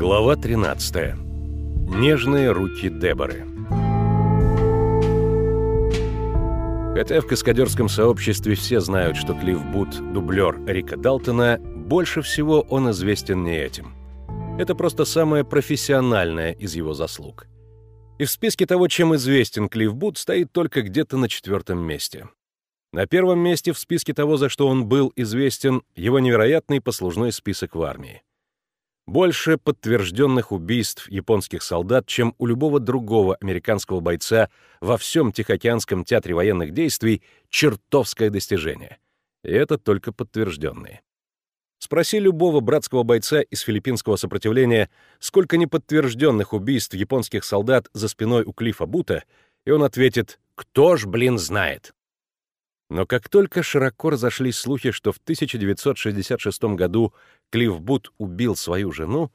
Глава 13. Нежные руки Деборы. Хотя в каскадерском сообществе все знают, что Клифф Бут — дублер Рика Далтона, больше всего он известен не этим. Это просто самое профессиональное из его заслуг. И в списке того, чем известен Клифф Бут, стоит только где-то на четвертом месте. На первом месте в списке того, за что он был известен, его невероятный послужной список в армии. Больше подтвержденных убийств японских солдат, чем у любого другого американского бойца во всем Тихоокеанском театре военных действий, чертовское достижение. И это только подтвержденные. Спроси любого братского бойца из филиппинского сопротивления, сколько неподтвержденных убийств японских солдат за спиной у Клифа Бута, и он ответит «Кто ж, блин, знает?» Но как только широко разошлись слухи, что в 1966 году Клифф Бут убил свою жену,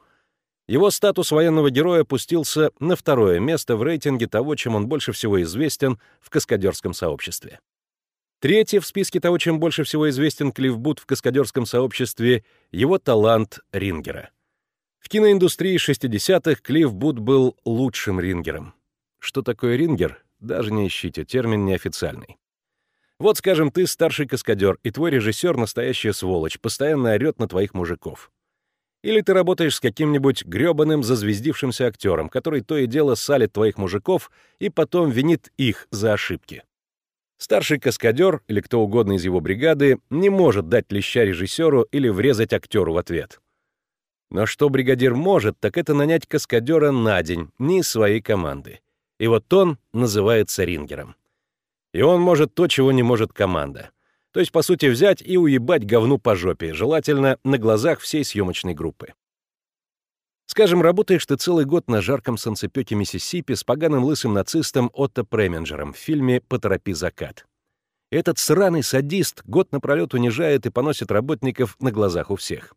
его статус военного героя опустился на второе место в рейтинге того, чем он больше всего известен в каскадерском сообществе. Третье в списке того, чем больше всего известен Клифф Бут в каскадерском сообществе, его талант рингера. В киноиндустрии 60-х Клифф Бут был лучшим рингером. Что такое рингер? Даже не ищите, термин неофициальный. Вот, скажем, ты старший каскадер, и твой режиссер — настоящая сволочь, постоянно орёт на твоих мужиков. Или ты работаешь с каким-нибудь грёбаным зазвездившимся актером, который то и дело салит твоих мужиков и потом винит их за ошибки. Старший каскадер или кто угодно из его бригады не может дать леща режиссеру или врезать актеру в ответ. Но что бригадир может, так это нанять каскадера на день, не из своей команды. И вот он называется рингером. И он может то, чего не может команда. То есть, по сути, взять и уебать говну по жопе, желательно на глазах всей съемочной группы. Скажем, работаешь ты целый год на жарком солнцепёке Миссисипи с поганым лысым нацистом Отто Пременджером в фильме «Поторопи закат». Этот сраный садист год напролёт унижает и поносит работников на глазах у всех.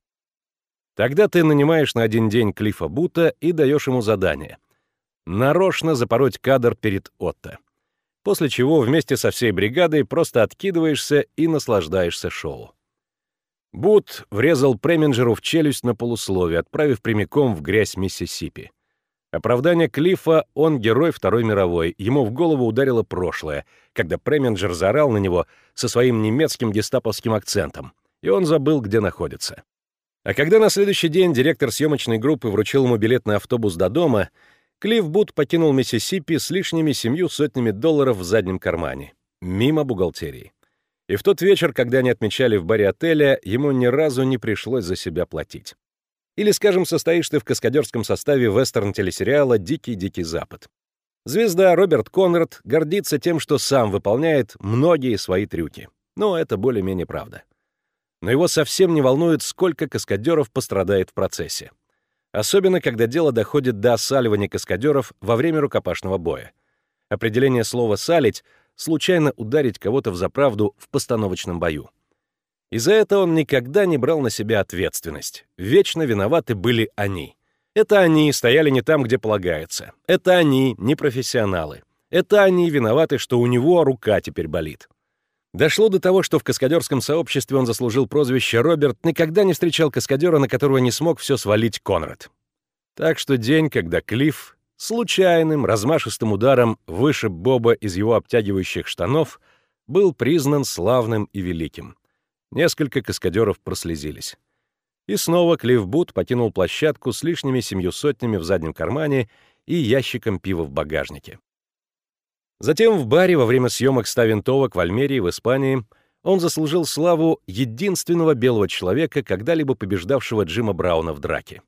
Тогда ты нанимаешь на один день Клиффа Бута и даешь ему задание — нарочно запороть кадр перед Отто после чего вместе со всей бригадой просто откидываешься и наслаждаешься шоу. Бут врезал Преминджеру в челюсть на полусловие, отправив прямиком в грязь Миссисипи. Оправдание Клиффа — он герой Второй мировой, ему в голову ударило прошлое, когда Преминджер заорал на него со своим немецким гестаповским акцентом, и он забыл, где находится. А когда на следующий день директор съемочной группы вручил ему билет на автобус до дома, Клифф Бут покинул Миссисипи с лишними семью сотнями долларов в заднем кармане, мимо бухгалтерии. И в тот вечер, когда они отмечали в баре отеля, ему ни разу не пришлось за себя платить. Или, скажем, состоишь ты в каскадерском составе вестерн-телесериала «Дикий-дикий Запад». Звезда Роберт Конрад гордится тем, что сам выполняет многие свои трюки. Но это более-менее правда. Но его совсем не волнует, сколько каскадеров пострадает в процессе особенно когда дело доходит до осаливания каскадеров во время рукопашного боя. Определение слова «салить» — случайно ударить кого-то в заправду в постановочном бою. И за это он никогда не брал на себя ответственность. Вечно виноваты были они. Это они стояли не там, где полагается. Это они, не профессионалы. Это они виноваты, что у него рука теперь болит. Дошло до того, что в каскадерском сообществе он заслужил прозвище Роберт, никогда не встречал каскадера, на которого не смог все свалить Конрад. Так что день, когда Клифф случайным, размашистым ударом вышиб Боба из его обтягивающих штанов, был признан славным и великим. Несколько каскадеров прослезились. И снова Клифф Бут покинул площадку с лишними семью сотнями в заднем кармане и ящиком пива в багажнике. Затем в баре во время съемок ста винтовок в Альмерии в Испании он заслужил славу единственного белого человека, когда-либо побеждавшего Джима Брауна в драке.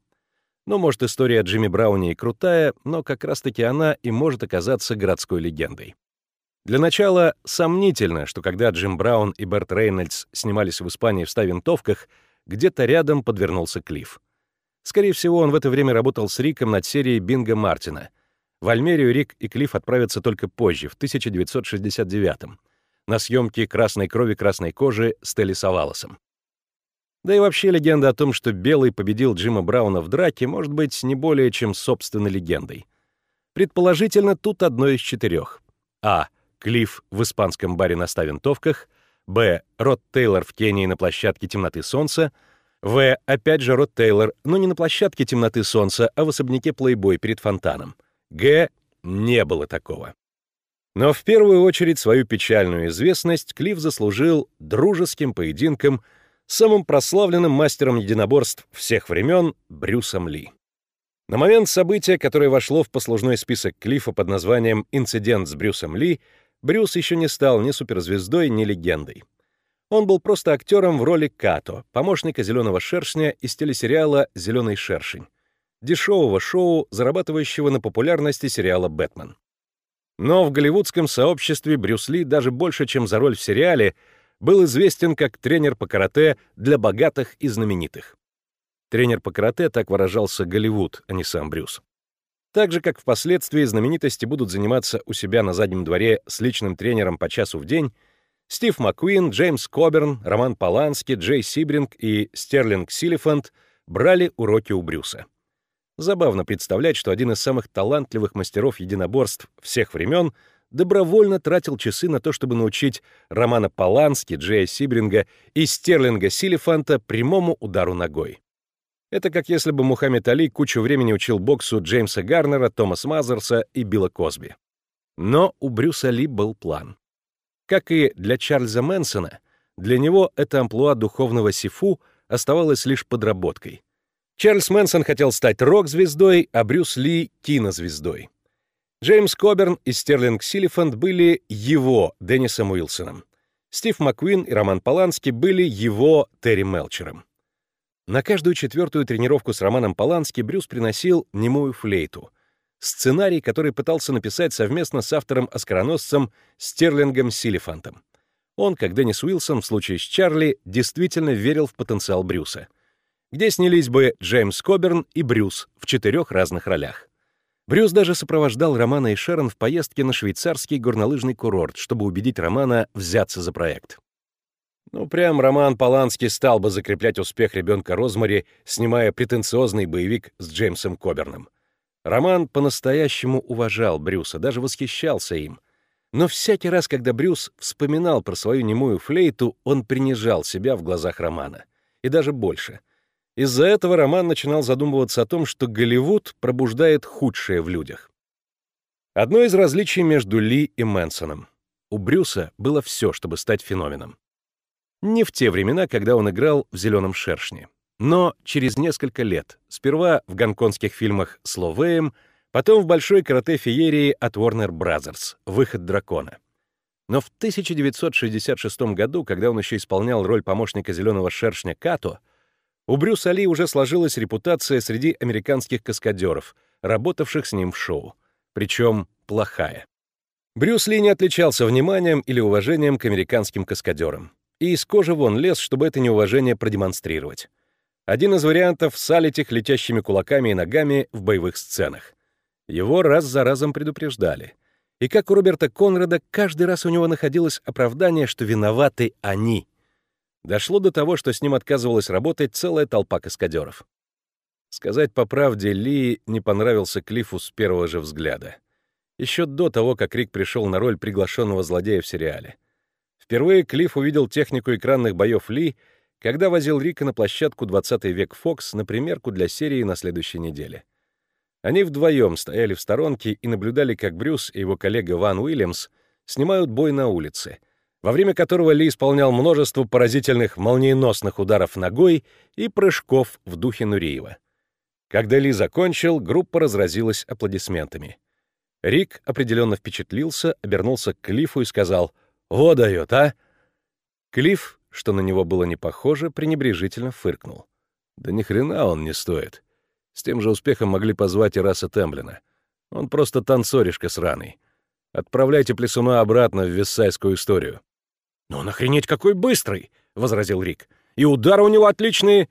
Ну, может, история о Джимми Брауне и крутая, но как раз-таки она и может оказаться городской легендой. Для начала, сомнительно, что когда Джим Браун и Берт Рейнольдс снимались в Испании в ста винтовках, где-то рядом подвернулся Клифф. Скорее всего, он в это время работал с Риком над серией Бинга Мартина — в Альмерию Рик и Клифф отправятся только позже, в 1969-м, на съемки «Красной крови красной кожи» с Телли Савалосом. Да и вообще легенда о том, что Белый победил Джима Брауна в драке, может быть не более чем собственной легендой. Предположительно, тут одно из четырех. А. Клифф в испанском баре на ста винтовках. Б. Рот Тейлор в Кении на площадке «Темноты солнца». В. Опять же Рот Тейлор, но не на площадке темноты солнца, а в особняке Плейбой перед фонтаном. Г. Не было такого. Но в первую очередь свою печальную известность Клифф заслужил дружеским поединком с самым прославленным мастером единоборств всех времен Брюсом Ли. На момент события, которое вошло в послужной список Клиффа под названием «Инцидент с Брюсом Ли», Брюс еще не стал ни суперзвездой, ни легендой. Он был просто актером в роли Като, помощника зеленого шершня из телесериала «Зеленый шершень», дешевого шоу, зарабатывающего на популярности сериала «Бэтмен». Но в голливудском сообществе Брюс Ли даже больше, чем за роль в сериале, был известен как тренер по карате для богатых и знаменитых. Тренер по карате так выражался Голливуд, а не сам Брюс. Так же, как впоследствии знаменитости будут заниматься у себя на заднем дворе с личным тренером по часу в день, Стив Маккуин, Джеймс Коберн, Роман Полански, Джей Сибринг и Стерлинг Силифант брали уроки у Брюса. Забавно представлять, что один из самых талантливых мастеров единоборств всех времен добровольно тратил часы на то, чтобы научить Романа Полански, Джея Сибринга и Стерлинга Силифанта прямому удару ногой. Это как если бы Мухаммед Али кучу времени учил боксу Джеймса Гарнера, Томаса Мазерса и Билла Косби. Но у Брюса Ли был план. Как и для Чарльза Мэнсона, для него это амплуа духовного сифу оставалось лишь подработкой. Чарльз Мэнсон хотел стать рок-звездой, а Брюс Ли — кинозвездой. Джеймс Коберн и Стерлинг Силифанд были его Деннисом Уилсоном. Стив Маккуин и Роман Полански были его Терри Мелчером. На каждую четвертую тренировку с Романом Полански Брюс приносил немую флейту. Сценарий, который пытался написать совместно с автором-оскароносцем Стерлингом Силифантом. Он, как Деннис Уилсон в случае с Чарли, действительно верил в потенциал Брюса. Где снялись бы Джеймс Коберн и Брюс в четырех разных ролях. Брюс даже сопровождал Романа и Шерон в поездке на швейцарский горнолыжный курорт, чтобы убедить Романа взяться за проект. Ну, прям Роман Поланский стал бы закреплять успех ребенка Розмари, снимая претенциозный боевик с Джеймсом Коберном. Роман по-настоящему уважал Брюса, даже восхищался им. Но всякий раз, когда Брюс вспоминал про свою немую флейту, он принижал себя в глазах Романа. И даже больше. Из-за этого Роман начинал задумываться о том, что Голливуд пробуждает худшее в людях. Одно из различий между Ли и Мэнсоном. У Брюса было все, чтобы стать феноменом. Не в те времена, когда он играл в «Зеленом шершне». Но через несколько лет, сперва в гонконгских фильмах с Ловеем, потом в большой карате-феерии от Warner Brothers «Выход дракона». Но в 1966 году, когда он еще исполнял роль помощника «Зеленого шершня» Като, у Брюса Ли уже сложилась репутация среди американских каскадеров, работавших с ним в шоу. Причем плохая. Брюс Ли не отличался вниманием или уважением к американским каскадерам и из кожи вон лез, чтобы это неуважение продемонстрировать. Один из вариантов — салить их летящими кулаками и ногами в боевых сценах. Его раз за разом предупреждали. И как у Роберта Конрада, каждый раз у него находилось оправдание, что виноваты они. Дошло до того, что с ним отказывалась работать целая толпа каскадеров. Сказать по правде, Ли не понравился Клиффу с первого же взгляда. Еще до того, как Рик пришел на роль приглашенного злодея в сериале. Впервые Клифф увидел технику экранных боев Ли, когда возил Рика на площадку «20 век Фокс» на примерку для серии на следующей неделе. Они вдвоем стояли в сторонке и наблюдали, как Брюс и его коллега Ван Уильямс снимают бой на улице, во время которого Ли исполнял множество поразительных молниеносных ударов ногой и прыжков в духе Нуриева. Когда Ли закончил, группа разразилась аплодисментами. Рик определенно впечатлился, обернулся к Клиффу и сказал — «Во дает, а!» Клифф, что на него было не похоже, пренебрежительно фыркнул. «Да ни хрена он не стоит. С тем же успехом могли позвать и Раса Темблина. Он просто танцоришка сраный. Отправляйте Плесуна обратно в Виссайскую историю». «Но он охренеть какой быстрый!» — возразил Рик. «И удары у него отличные!»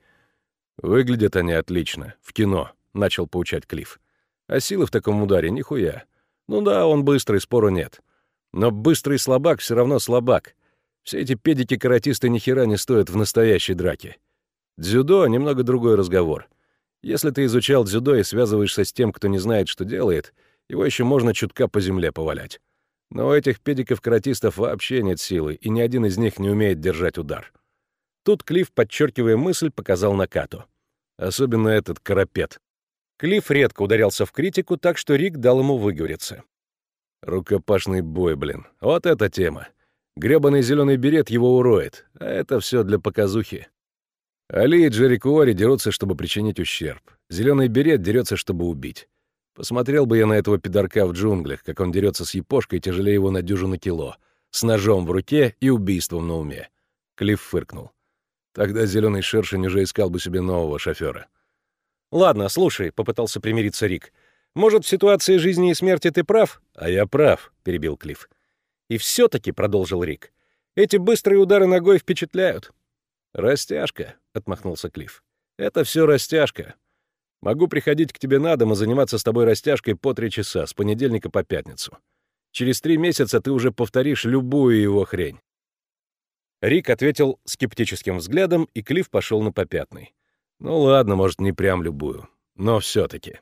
«Выглядят они отлично. В кино», — начал поучать Клифф. «А силы в таком ударе нихуя. Ну да, он быстрый, спору нет. Но быстрый слабак все равно слабак. Все эти педики-каратисты ни хера не стоят в настоящей драке. Дзюдо — немного другой разговор. Если ты изучал дзюдо и связываешься с тем, кто не знает, что делает, его еще можно чутка по земле повалять. Но у этих педиков-каратистов вообще нет силы, и ни один из них не умеет держать удар. Тут Клифф, подчеркивая мысль, показал на Кату. Особенно этот карапет. Клифф редко ударялся в критику, так что Рик дал ему выговориться. Рукопашный бой, блин. Вот эта тема. Грёбаный зеленый берет его уроет, а это все для показухи. Али и Джерри Куори дерутся, чтобы причинить ущерб. Зеленый берет дерется, чтобы убить. Посмотрел бы я на этого пидорка в джунглях, как он дерется с епошкой тяжелее его на дюжину кило, с ножом в руке и убийством на уме. Клифф фыркнул. Тогда зеленый шершень уже искал бы себе нового шофера. «Ладно, слушай», — попытался примириться Рик. «Может, в ситуации жизни и смерти ты прав?» «А я прав», — перебил Клифф. «И все-таки», — продолжил Рик, — «эти быстрые удары ногой впечатляют». «Растяжка», — отмахнулся Клифф. «Это все растяжка. Могу приходить к тебе на дом и заниматься с тобой растяжкой по три часа, с понедельника по пятницу. Через три месяца ты уже повторишь любую его хрень». Рик ответил скептическим взглядом, и Клифф пошел на попятный. «Ну ладно, может, не прям любую, но все-таки».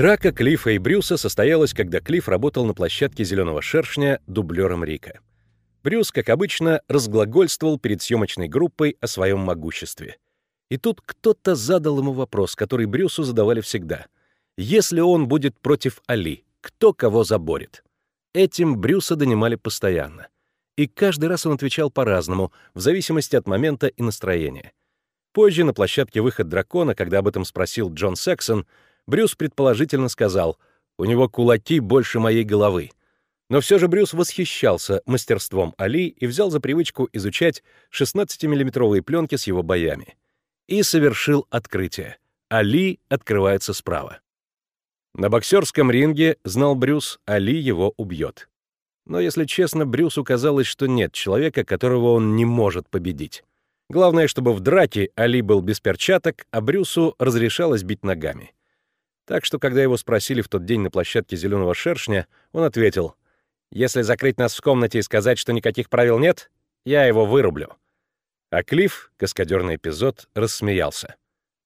Драка Клиффа и Брюса состоялась, когда Клифф работал на площадке «Зеленого шершня» дублером Рика. Брюс, как обычно, разглагольствовал перед съемочной группой о своем могуществе. И тут кто-то задал ему вопрос, который Брюсу задавали всегда. Если он будет против Али, кто кого заборет? Этим Брюса донимали постоянно. И каждый раз он отвечал по-разному, в зависимости от момента и настроения. Позже на площадке «Выход дракона», когда об этом спросил Джон Сексон, Брюс предположительно сказал, «У него кулаки больше моей головы». Но все же Брюс восхищался мастерством Али и взял за привычку изучать 16-миллиметровые пленки с его боями. И совершил открытие. Али открывается справа. На боксерском ринге, знал Брюс, Али его убьет. Но, если честно, Брюсу казалось, что нет человека, которого он не может победить. Главное, чтобы в драке Али был без перчаток, а Брюсу разрешалось бить ногами. Так что, когда его спросили в тот день на площадке «Зеленого шершня», он ответил, «Если закрыть нас в комнате и сказать, что никаких правил нет, я его вырублю». А Клифф, каскадерный эпизод, рассмеялся.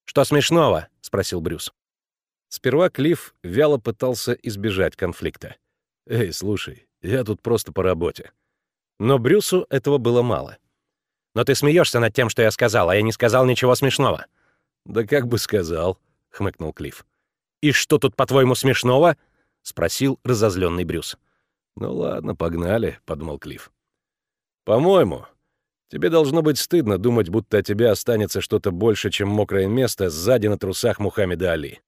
«Что смешного?» — спросил Брюс. Сперва Клифф вяло пытался избежать конфликта. «Эй, слушай, я тут просто по работе». Но Брюсу этого было мало. «Но ты смеешься над тем, что я сказал, а я не сказал ничего смешного». «Да как бы сказал», — хмыкнул Клифф. «И что тут, по-твоему, смешного?» — спросил разозленный Брюс. «Ну ладно, погнали», — подумал Клифф. «По-моему, тебе должно быть стыдно думать, будто от тебя останется что-то больше, чем мокрое место сзади на трусах Мухаммеда Али».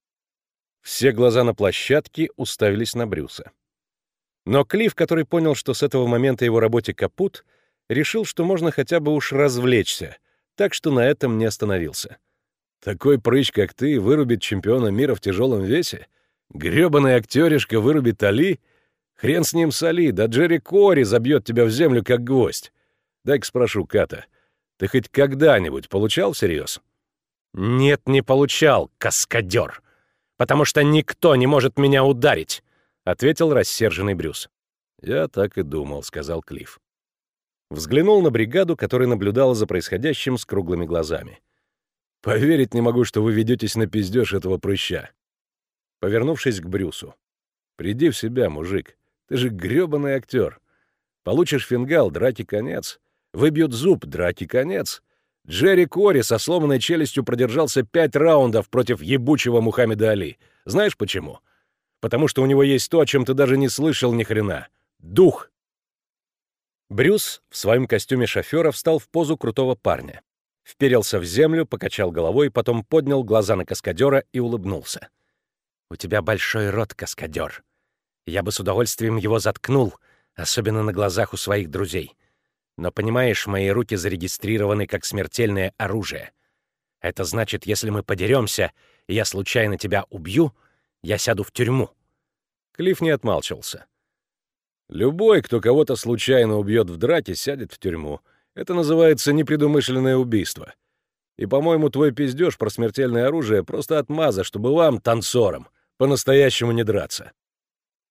Все глаза на площадке уставились на Брюса. Но Клифф, который понял, что с этого момента его работе капут, решил, что можно хотя бы уж развлечься, так что на этом не остановился. Такой прыщ, как ты, вырубит чемпиона мира в тяжелом весе? Грёбаный актеришка вырубит Али? Хрен с ним с Али, да Джерри Кори забьет тебя в землю, как гвоздь. Дай-ка спрошу, Ката, ты хоть когда-нибудь получал всерьез? Нет, не получал, каскадер. Потому что никто не может меня ударить, ответил рассерженный Брюс. Я так и думал, сказал Клифф. Взглянул на бригаду, которая наблюдала за происходящим с круглыми глазами. Поверить не могу, что вы ведетесь на пиздеж этого прыща. Повернувшись к Брюсу. Приди в себя, мужик. Ты же грёбаный актер. Получишь фингал, драки конец. Выбьют зуб, драки конец. Джерри Кори со сломанной челюстью продержался пять раундов против ебучего Мухаммеда Али. Знаешь почему? Потому что у него есть то, о чем ты даже не слышал ни хрена. Дух. Брюс в своем костюме шофера встал в позу крутого парня вперился в землю, покачал головой, потом поднял глаза на каскадера и улыбнулся. «У тебя большой рот, каскадер. Я бы с удовольствием его заткнул, особенно на глазах у своих друзей. Но, понимаешь, мои руки зарегистрированы как смертельное оружие. Это значит, если мы подеремся, и я случайно тебя убью, я сяду в тюрьму». Клифф не отмалчивался. «Любой, кто кого-то случайно убьет в драке, сядет в тюрьму», это называется непредумышленное убийство. И, по-моему, твой пиздеж про смертельное оружие просто отмаза, чтобы вам, танцорам, по-настоящему не драться.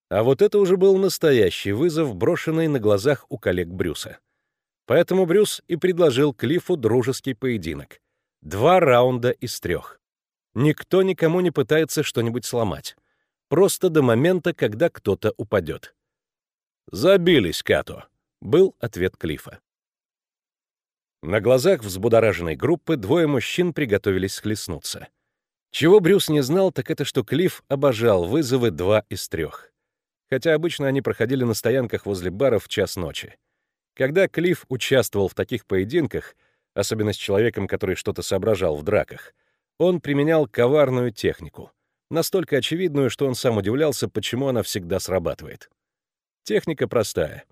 А вот это уже был настоящий вызов, брошенный на глазах у коллег Брюса. Поэтому Брюс и предложил Клиффу дружеский поединок. Два раунда из трех. Никто никому не пытается что-нибудь сломать. Просто до момента, когда кто-то упадет. «Забились, Като», — был ответ Клиффа. На глазах взбудораженной группы двое мужчин приготовились схлестнуться. Чего Брюс не знал, так это что Клифф обожал вызовы два из трех. Хотя обычно они проходили на стоянках возле баров в час ночи. Когда Клифф участвовал в таких поединках, особенно с человеком, который что-то соображал в драках, он применял коварную технику, настолько очевидную, что он сам удивлялся, почему она всегда срабатывает. Техника простая.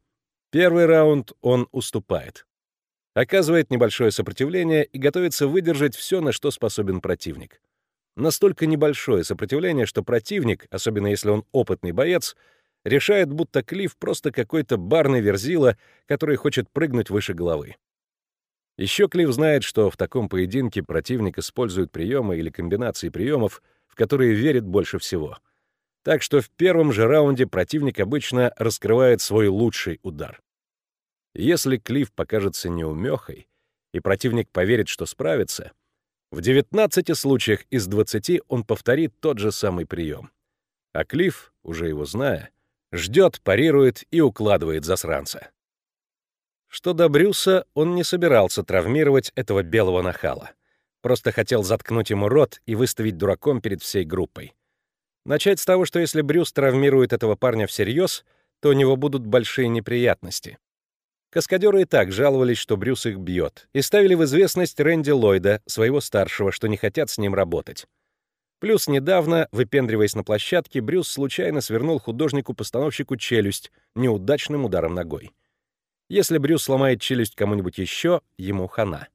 Первый раунд он уступает оказывает небольшое сопротивление и готовится выдержать все, на что способен противник. Настолько небольшое сопротивление, что противник, особенно если он опытный боец, решает, будто Клифф просто какой-то барный верзила, который хочет прыгнуть выше головы. Еще Клифф знает, что в таком поединке противник использует приемы или комбинации приемов, в которые верит больше всего. Так что в первом же раунде противник обычно раскрывает свой лучший удар. Если Клифф покажется неумехой, и противник поверит, что справится, в 19 случаях из 20 он повторит тот же самый прием. А Клифф, уже его зная, ждет, парирует и укладывает засранца. Что до Брюса, он не собирался травмировать этого белого нахала. Просто хотел заткнуть ему рот и выставить дураком перед всей группой. Начать с того, что если Брюс травмирует этого парня всерьез, то у него будут большие неприятности. Каскадеры и так жаловались, что Брюс их бьет, и ставили в известность Рэнди Ллойда, своего старшего, что не хотят с ним работать. Плюс недавно, выпендриваясь на площадке, Брюс случайно свернул художнику-постановщику челюсть неудачным ударом ногой. Если Брюс сломает челюсть кому-нибудь еще, ему хана.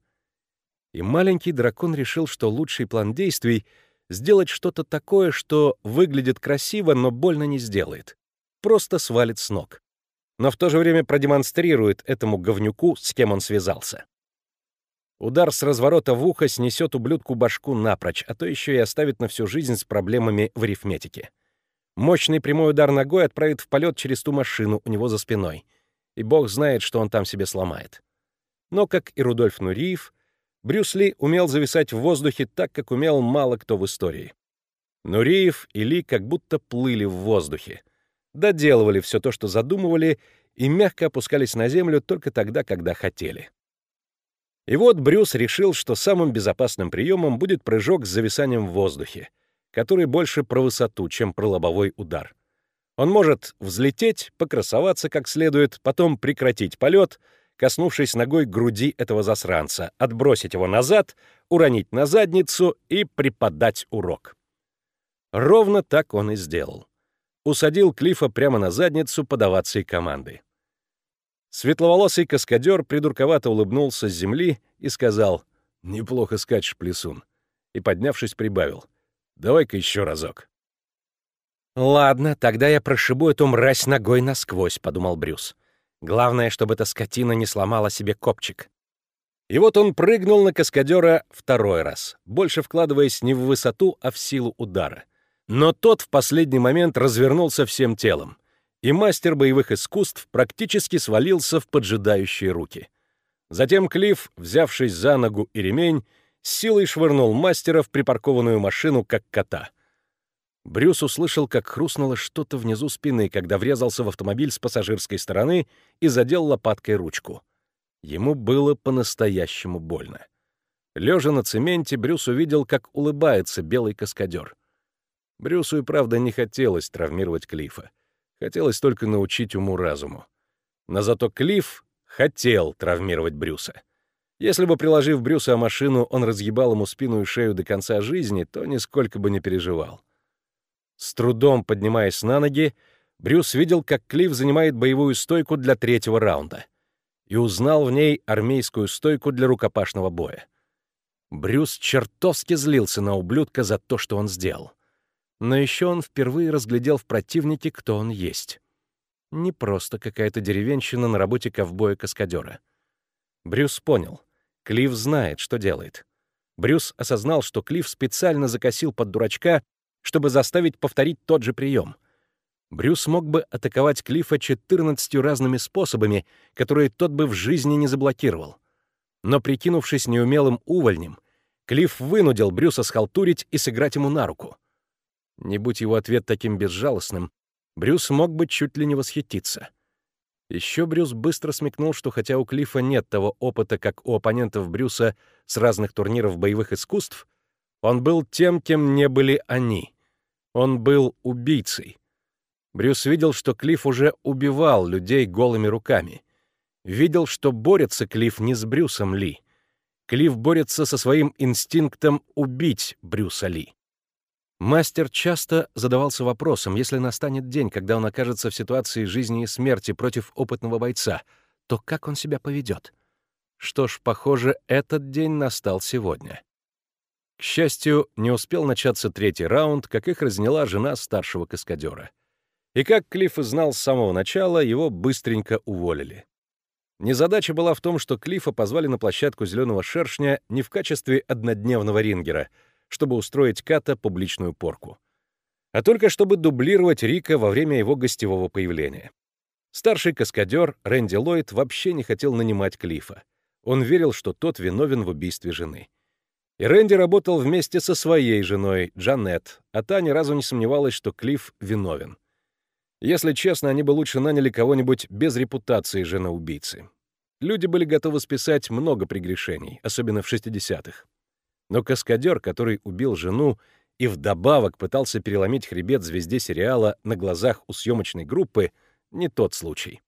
И маленький дракон решил, что лучший план действий — сделать что-то такое, что выглядит красиво, но больно не сделает. Просто свалит с ног но в то же время продемонстрирует этому говнюку, с кем он связался. Удар с разворота в ухо снесет ублюдку башку напрочь, а то еще и оставит на всю жизнь с проблемами в арифметике. Мощный прямой удар ногой отправит в полет через ту машину у него за спиной, и бог знает, что он там себе сломает. Но, как и Рудольф Нуриев, Брюс Ли умел зависать в воздухе так, как умел мало кто в истории. Нуриев и Ли как будто плыли в воздухе, доделывали все то, что задумывали, и мягко опускались на землю только тогда, когда хотели. И вот Брюс решил, что самым безопасным приемом будет прыжок с зависанием в воздухе, который больше про высоту, чем про лобовой удар. Он может взлететь, покрасоваться как следует, потом прекратить полет, коснувшись ногой груди этого засранца, отбросить его назад, уронить на задницу и преподать урок. Ровно так он и сделал усадил Клифа прямо на задницу подаваться и команды. Светловолосый каскадер придурковато улыбнулся с земли и сказал «Неплохо скачешь, плесун», и, поднявшись, прибавил «Давай-ка еще разок». «Ладно, тогда я прошибу эту мразь ногой насквозь», — подумал Брюс. «Главное, чтобы эта скотина не сломала себе копчик». И вот он прыгнул на каскадера второй раз, больше вкладываясь не в высоту, а в силу удара. Но тот в последний момент развернулся всем телом, и мастер боевых искусств практически свалился в поджидающие руки. Затем Клифф, взявшись за ногу и ремень, силой швырнул мастера в припаркованную машину, как кота. Брюс услышал, как хрустнуло что-то внизу спины, когда врезался в автомобиль с пассажирской стороны и задел лопаткой ручку. Ему было по-настоящему больно. Лежа на цементе, Брюс увидел, как улыбается белый каскадер. Брюсу и правда не хотелось травмировать Клифа. Хотелось только научить уму-разуму. Но зато Клифф хотел травмировать Брюса. Если бы, приложив Брюса о машину, он разъебал ему спину и шею до конца жизни, то нисколько бы не переживал. С трудом поднимаясь на ноги, Брюс видел, как Клифф занимает боевую стойку для третьего раунда и узнал в ней армейскую стойку для рукопашного боя. Брюс чертовски злился на ублюдка за то, что он сделал. Но еще он впервые разглядел в противнике, кто он есть. Не просто какая-то деревенщина на работе ковбоя-каскадера. Брюс понял. Клифф знает, что делает. Брюс осознал, что Клифф специально закосил под дурачка, чтобы заставить повторить тот же прием. Брюс мог бы атаковать Клиффа 14 разными способами, которые тот бы в жизни не заблокировал. Но, прикинувшись неумелым увольнем, Клифф вынудил Брюса схалтурить и сыграть ему на руку. Не будь его ответ таким безжалостным, Брюс мог бы чуть ли не восхититься. Еще Брюс быстро смекнул, что хотя у Клиффа нет того опыта, как у оппонентов Брюса с разных турниров боевых искусств, он был тем, кем не были они. Он был убийцей. Брюс видел, что Клифф уже убивал людей голыми руками. Видел, что борется Клифф не с Брюсом Ли. Клифф борется со своим инстинктом убить Брюса Ли. Мастер часто задавался вопросом, если настанет день, когда он окажется в ситуации жизни и смерти против опытного бойца, то как он себя поведет? Что ж, похоже, этот день настал сегодня. К счастью, не успел начаться третий раунд, как их разняла жена старшего каскадера. И как Клифф и знал с самого начала, его быстренько уволили. Незадача была в том, что Клиффа позвали на площадку «Зеленого шершня» не в качестве однодневного рингера — чтобы устроить Ката публичную порку, а только чтобы дублировать Рика во время его гостевого появления. Старший каскадер Рэнди Ллойд вообще не хотел нанимать Клифа. Он верил, что тот виновен в убийстве жены. И Рэнди работал вместе со своей женой, Джанет, а та ни разу не сомневалась, что Клифф виновен. Если честно, они бы лучше наняли кого-нибудь без репутации жены-убийцы. Люди были готовы списать много прегрешений, особенно в 60-х. Но каскадер, который убил жену и вдобавок пытался переломить хребет звезде сериала на глазах у съемочной группы, не тот случай.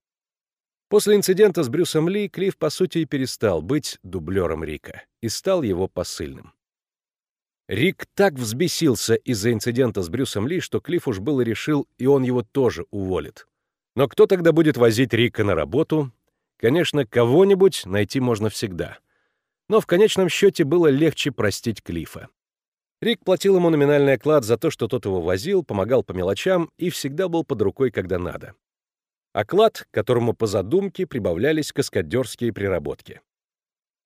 После инцидента с Брюсом Ли Клифф, по сути, и перестал быть дублером Рика и стал его посыльным. Рик так взбесился из-за инцидента с Брюсом Ли, что Клифф уж было решил, и он его тоже уволит. Но кто тогда будет возить Рика на работу? Конечно, кого-нибудь найти можно всегда — но в конечном счете было легче простить Клифа. Рик платил ему номинальный оклад за то, что тот его возил, помогал по мелочам и всегда был под рукой, когда надо. Оклад, которому по задумке прибавлялись каскадерские приработки.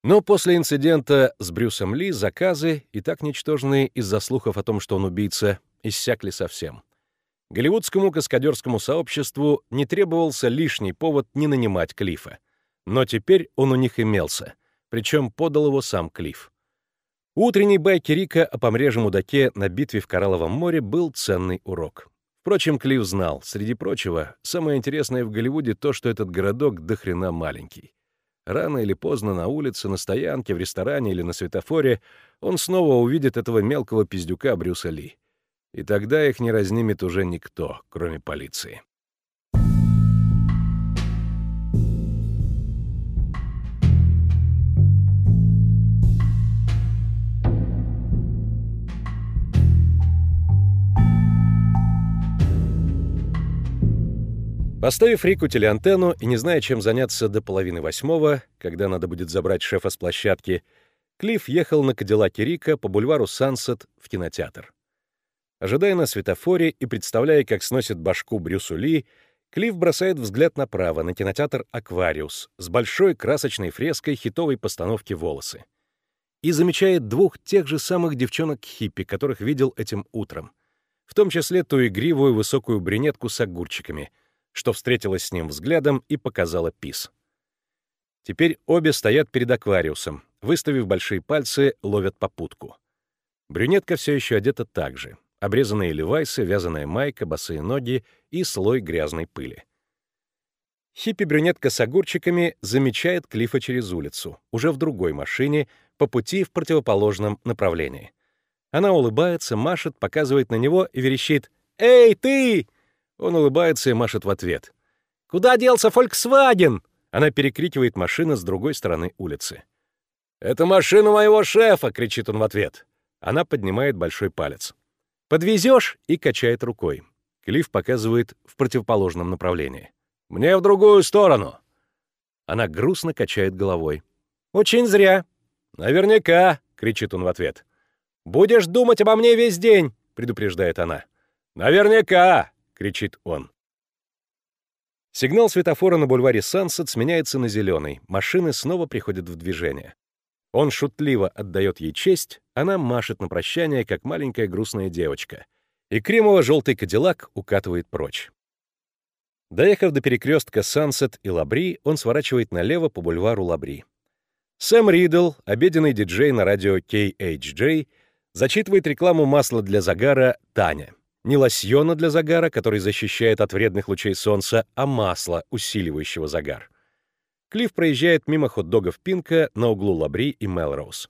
Но после инцидента с Брюсом Ли заказы, и так ничтожные из-за слухов о том, что он убийца, иссякли совсем. Голливудскому каскадерскому сообществу не требовался лишний повод не нанимать Клифа. Но теперь он у них имелся — причем подал его сам Клифф. Утренний байки Рика о помрежем мудаке на битве в Коралловом море был ценный урок. Впрочем, Клифф знал, среди прочего, самое интересное в Голливуде то, что этот городок до хрена маленький. Рано или поздно на улице, на стоянке, в ресторане или на светофоре он снова увидит этого мелкого пиздюка Брюса Ли. И тогда их не разнимет уже никто, кроме полиции. Поставив Рику телеантенну и не зная, чем заняться до половины восьмого, когда надо будет забрать шефа с площадки, Клифф ехал на Кадиллаке Рика по бульвару Сансет в кинотеатр. Ожидая на светофоре и представляя, как сносит башку Брюсу Ли, Клифф бросает взгляд направо на кинотеатр «Аквариус» с большой красочной фреской хитовой постановки «Волосы». И замечает двух тех же самых девчонок-хиппи, которых видел этим утром. В том числе ту игривую высокую брюнетку с огурчиками — что встретилась с ним взглядом и показала пис. Теперь обе стоят перед аквариусом, выставив большие пальцы, ловят попутку. Брюнетка все еще одета так же. Обрезанные левайсы, вязаная майка, босые ноги и слой грязной пыли. Хиппи-брюнетка с огурчиками замечает Клифа через улицу, уже в другой машине, по пути в противоположном направлении. Она улыбается, машет, показывает на него и верещит «Эй, ты!» Он улыбается и машет в ответ. «Куда делся Volkswagen?» Она перекрикивает машины с другой стороны улицы. «Это машина моего шефа!» — кричит он в ответ. Она поднимает большой палец. «Подвезешь?» — и качает рукой. Клифф показывает в противоположном направлении. «Мне в другую сторону!» Она грустно качает головой. «Очень зря!» «Наверняка!» — кричит он в ответ. «Будешь думать обо мне весь день!» — предупреждает она. «Наверняка!» — кричит он. Сигнал светофора на бульваре Сансет сменяется на зеленый, машины снова приходят в движение. Он шутливо отдает ей честь, она машет на прощание, как маленькая грустная девочка, и кремово-желтый кадиллак укатывает прочь. Доехав до перекрестка Сансет и Лабри, он сворачивает налево по бульвару Лабри. Сэм Ридл, обеденный диджей на радио KHJ, зачитывает рекламу масла для загара «Таня». Не лосьона для загара, который защищает от вредных лучей солнца, а масла, усиливающего загар. Клифф проезжает мимо хот-догов Пинка на углу Лабри и Мелроуз.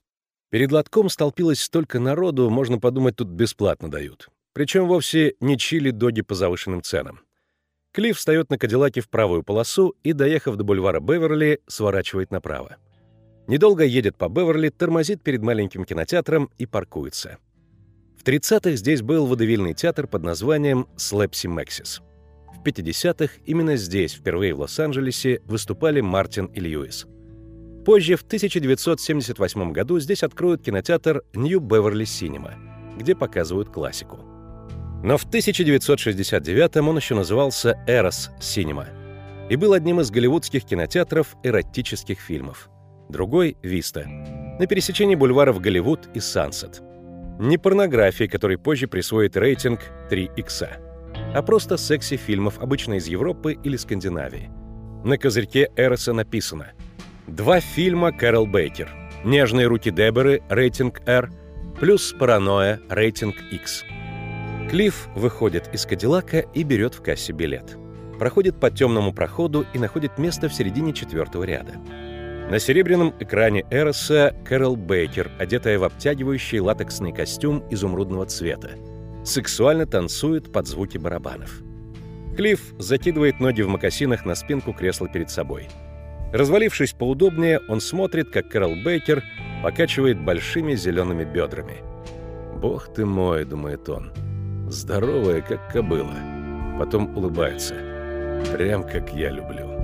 Перед лотком столпилось столько народу, можно подумать, тут бесплатно дают. Причем вовсе не чили-доги по завышенным ценам. Клифф встает на Кадиллаке в правую полосу и, доехав до бульвара Беверли, сворачивает направо. Недолго едет по Беверли, тормозит перед маленьким кинотеатром и паркуется. В 30-х здесь был водевильный театр под названием «Слэпси Мэксис». В 50-х именно здесь, впервые в Лос-Анджелесе, выступали Мартин и Льюис. Позже, в 1978 году, здесь откроют кинотеатр Нью Беверли Синема, где показывают классику. Но в 1969 он еще назывался «Эрос Синема» и был одним из голливудских кинотеатров эротических фильмов. Другой — «Виста», на пересечении бульваров Голливуд и Сансет. Не порнографии, который позже присвоит рейтинг 3 икса, а просто секси-фильмов, обычно из Европы или Скандинавии. На козырьке Эроса написано «Два фильма Кэрол Бейкер. Нежные руки Деборы, рейтинг R, плюс паранойя, рейтинг X». Клифф выходит из Кадиллака и берет в кассе билет. Проходит по темному проходу и находит место в середине четвертого ряда. На серебряном экране Эроса Кэрол Бейкер, одетая в обтягивающий латексный костюм изумрудного цвета. Сексуально танцует под звуки барабанов. Клифф закидывает ноги в мокасинах на спинку кресла перед собой. Развалившись поудобнее, он смотрит, как Кэрол Бейкер покачивает большими зелеными бедрами. «Бог ты мой», — думает он, — здоровая, как кобыла. Потом улыбается. Прям как я люблю.